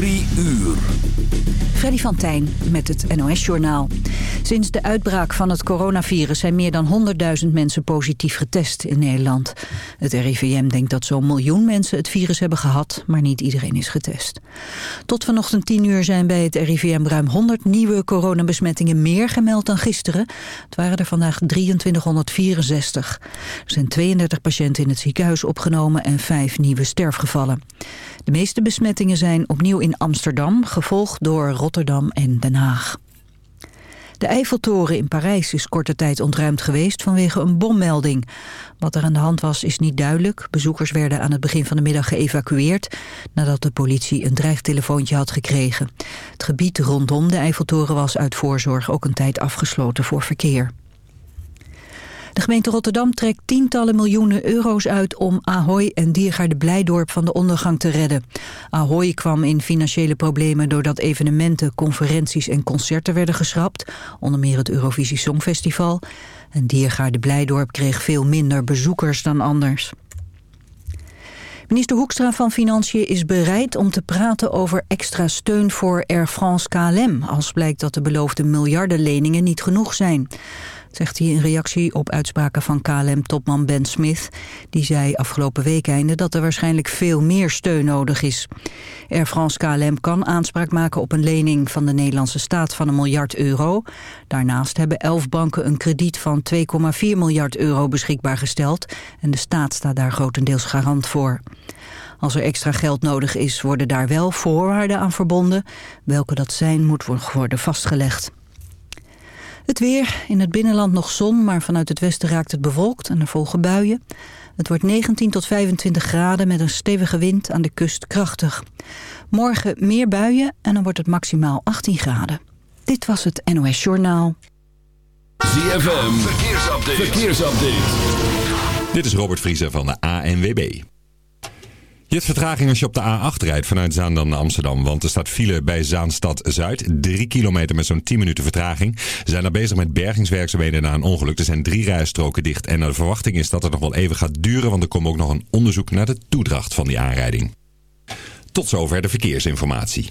3 uur. Freddy van Tijn met het NOS-journaal. Sinds de uitbraak van het coronavirus zijn meer dan 100.000 mensen positief getest in Nederland. Het RIVM denkt dat zo'n miljoen mensen het virus hebben gehad, maar niet iedereen is getest. Tot vanochtend 10 uur zijn bij het RIVM ruim 100 nieuwe coronabesmettingen meer gemeld dan gisteren. Het waren er vandaag 2364. Er zijn 32 patiënten in het ziekenhuis opgenomen en 5 nieuwe sterfgevallen. De meeste besmettingen zijn opnieuw in Amsterdam, gevolgd door Rotterdam en Den Haag. De Eiffeltoren in Parijs is korte tijd ontruimd geweest vanwege een bommelding. Wat er aan de hand was is niet duidelijk. Bezoekers werden aan het begin van de middag geëvacueerd... nadat de politie een dreigtelefoontje had gekregen. Het gebied rondom de Eiffeltoren was uit voorzorg ook een tijd afgesloten voor verkeer. De gemeente Rotterdam trekt tientallen miljoenen euro's uit om Ahoy en Diergaarde Blijdorp van de ondergang te redden. Ahoy kwam in financiële problemen doordat evenementen, conferenties en concerten werden geschrapt, onder meer het Eurovisie Songfestival. En Diergaarde Blijdorp kreeg veel minder bezoekers dan anders. Minister Hoekstra van Financiën is bereid om te praten over extra steun voor Air France KLM... als blijkt dat de beloofde miljardenleningen niet genoeg zijn zegt hij in reactie op uitspraken van KLM-topman Ben Smith. Die zei afgelopen week einde dat er waarschijnlijk veel meer steun nodig is. Air France KLM kan aanspraak maken op een lening van de Nederlandse staat van een miljard euro. Daarnaast hebben elf banken een krediet van 2,4 miljard euro beschikbaar gesteld. En de staat staat daar grotendeels garant voor. Als er extra geld nodig is, worden daar wel voorwaarden aan verbonden. Welke dat zijn, moet worden vastgelegd. Het weer, in het binnenland nog zon, maar vanuit het westen raakt het bewolkt en er volgen buien. Het wordt 19 tot 25 graden met een stevige wind aan de kust krachtig. Morgen meer buien en dan wordt het maximaal 18 graden. Dit was het NOS Journaal. ZFM, verkeersupdate. verkeersupdate. Dit is Robert Vriezer van de ANWB. Je hebt vertraging als je op de A8 rijdt vanuit Zaandam naar Amsterdam. Want er staat file bij Zaanstad Zuid. Drie kilometer met zo'n 10 minuten vertraging. Ze zijn er bezig met bergingswerkzaamheden na een ongeluk. Er zijn drie rijstroken dicht. En de verwachting is dat het nog wel even gaat duren. Want er komt ook nog een onderzoek naar de toedracht van die aanrijding. Tot zover de verkeersinformatie.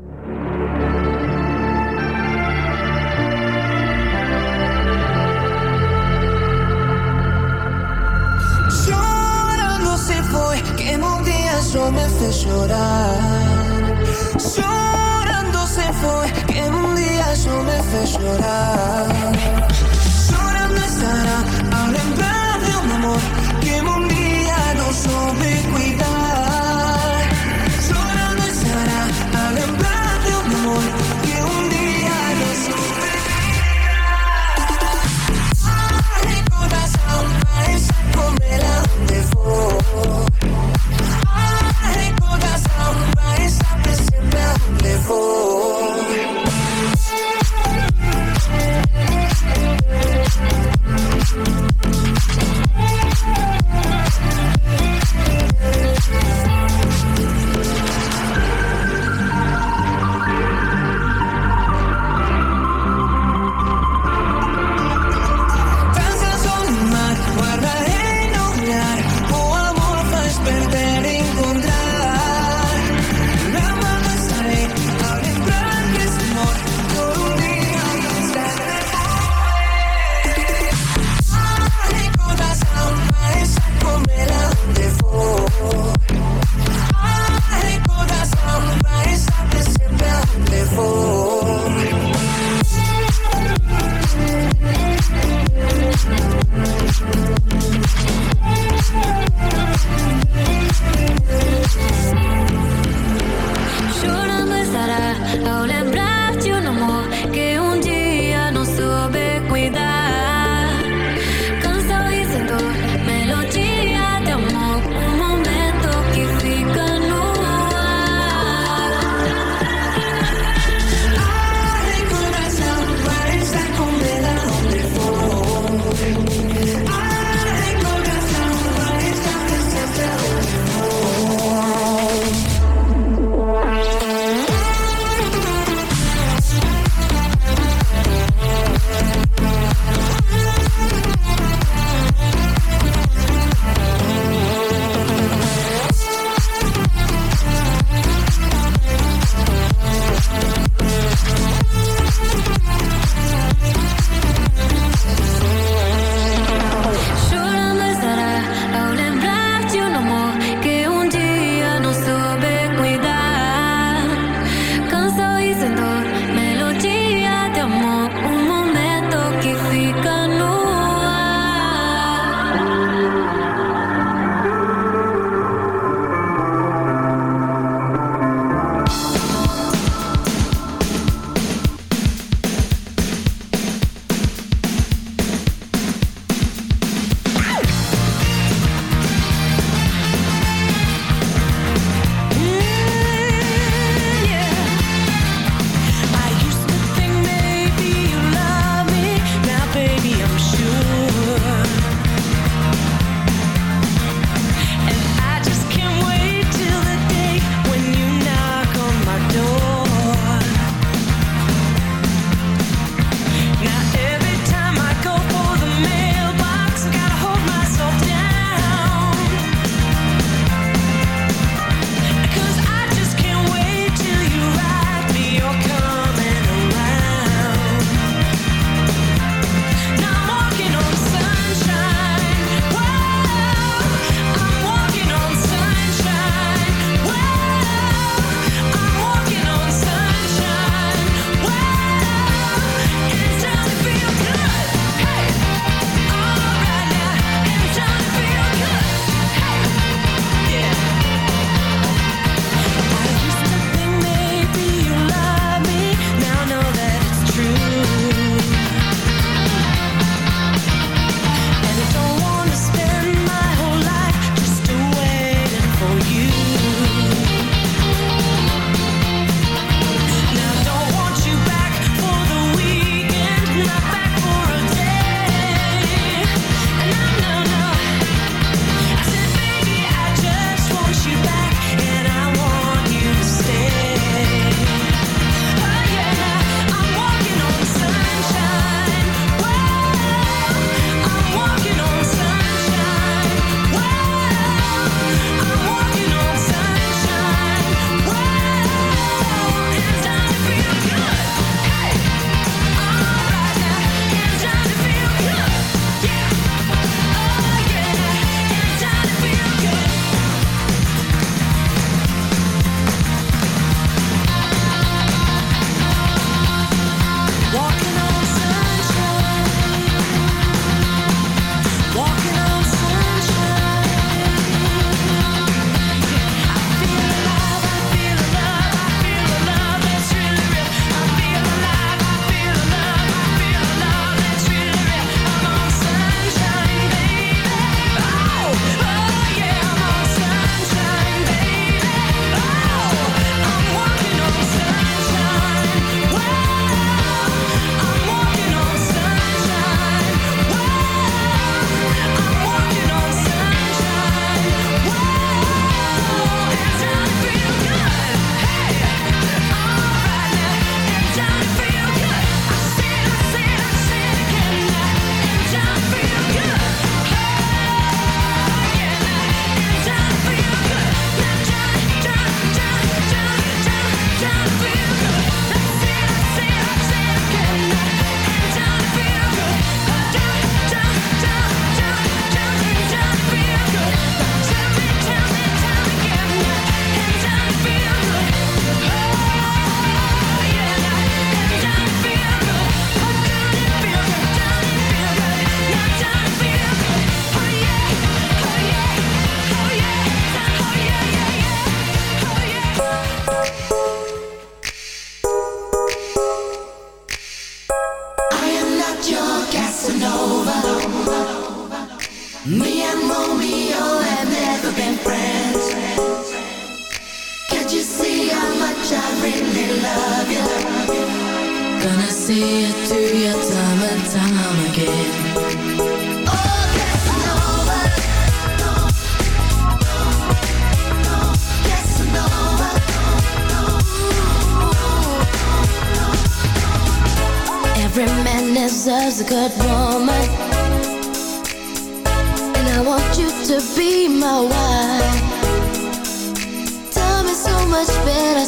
eso me hace llorar. Llorando se fue, que un día yo me hace llorar. Llorando estará, ahora en de un amor, que un día no supe cuidar. Oh.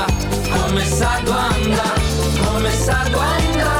ha começado a andar, a.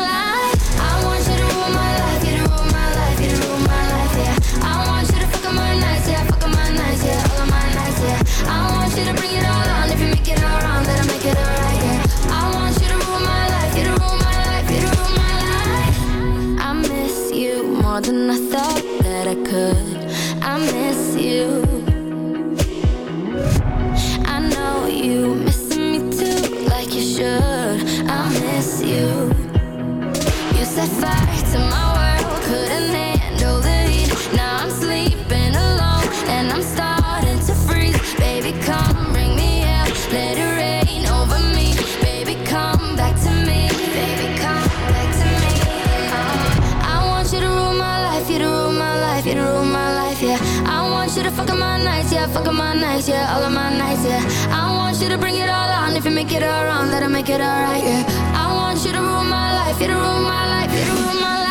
fuck up my nights, yeah, all of my nights, yeah. I want you to bring it all on. If you make it all wrong, that'll make it all right, yeah. I want you to rule my life, you to rule my life, you to rule my life.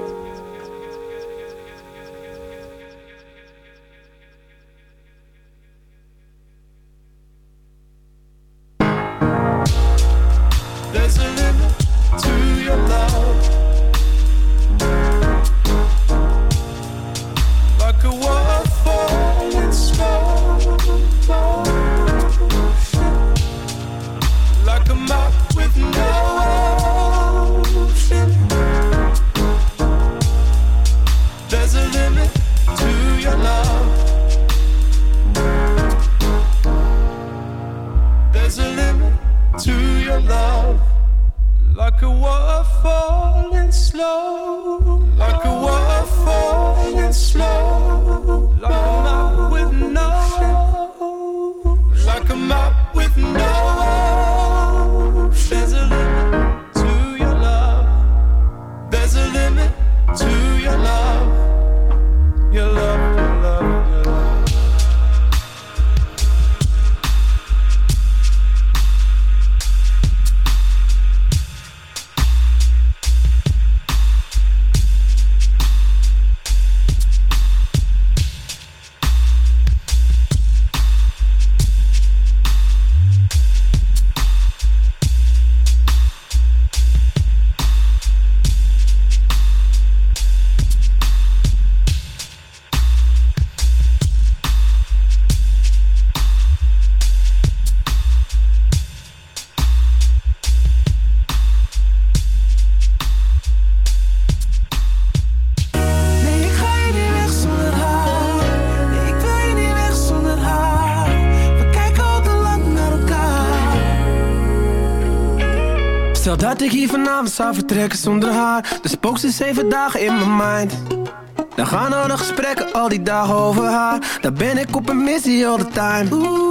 vanavond zou vertrekken zonder haar. De spook ze zeven dagen in mijn mind. Dan gaan al de gesprekken al die dagen over haar. Dan ben ik op een missie all the time.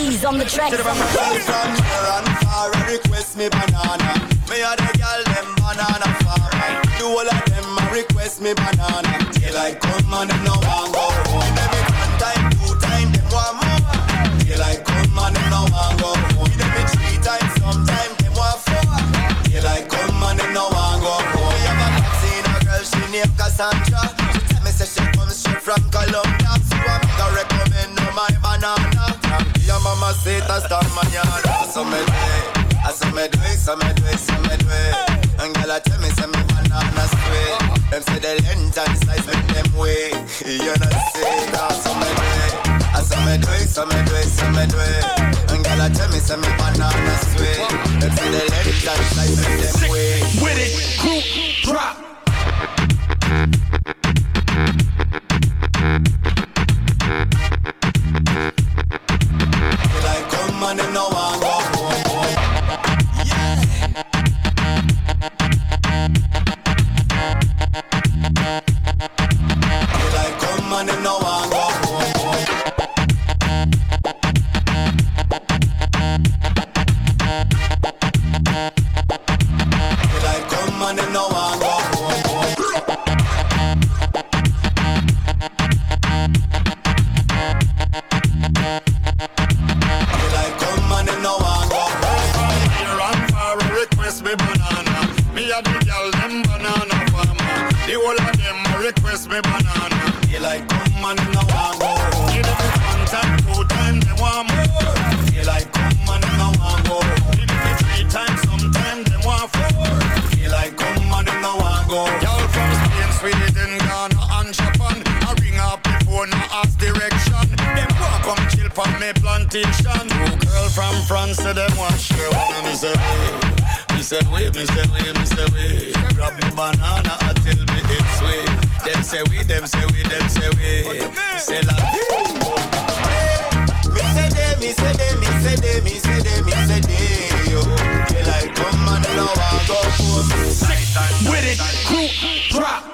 The fleas on the track. Girl from near and far and request me banana. Me a the girl them banana farmer. The whole of them a request me banana. Daylight come and them no want go home. Them one time, two time, them want more. Daylight come and them no want go home. Them three times, sometime them want four. Daylight come and them no want go home. Me have a seen a girl she named Cassandra. She tell me say she comes straight from Colombia. Your mama say it a star mañana. So me do it, I so me do it, so me do it, so me it. And girl a tell me say me banana sweet. Them say the length and size make them way. You know say that so me do it. I so me do it, so me do it, so me it. And girl a tell me say me banana sweet. Them say the length and size make them way. With it, crew, drop. Plantation. Two girl from France, say them want share one. And me say, hey. me say, wait, me say, wait, me say, wait. Grab me banana, I tell me it's sweet. Them say we, them say we, them say we. Say la Me say they, me say they, me say they, me say they, me say they, yo. They like come and them no want go home. With it, crew, drop.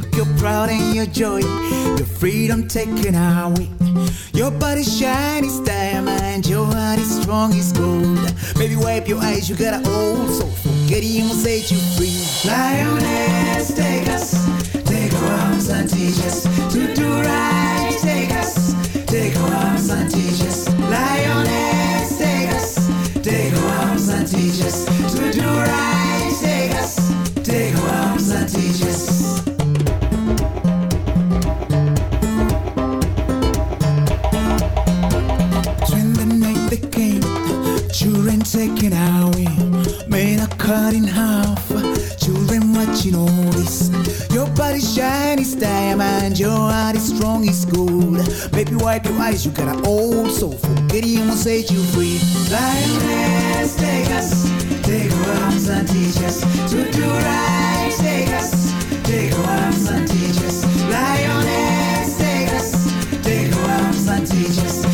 took your pride and your joy, your freedom taken away. Your body shine is diamond, your heart is strong as gold. Baby, wipe your eyes, you got an old soul. Forget him will set you free. Lioness, take us, take our arms and teach us to do right. Take us, take our arms and teach us. Lioness, take us, take our arms and teach us to do right. and your heart is strong, it's good. Baby, wipe your eyes, you got an old soul. Forget him will set you free. Lioness, take us, take our arms and teach us to do right. Take us, take our arms and teach us. Lioness, take us, take our arms and teach us.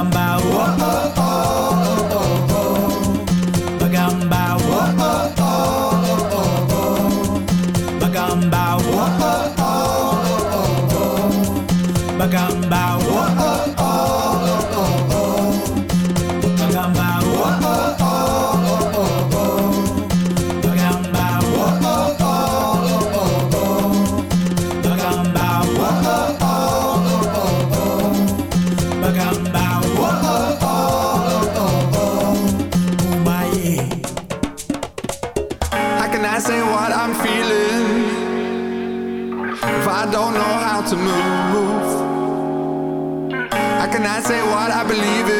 talking about. Whoa. say what I believe in.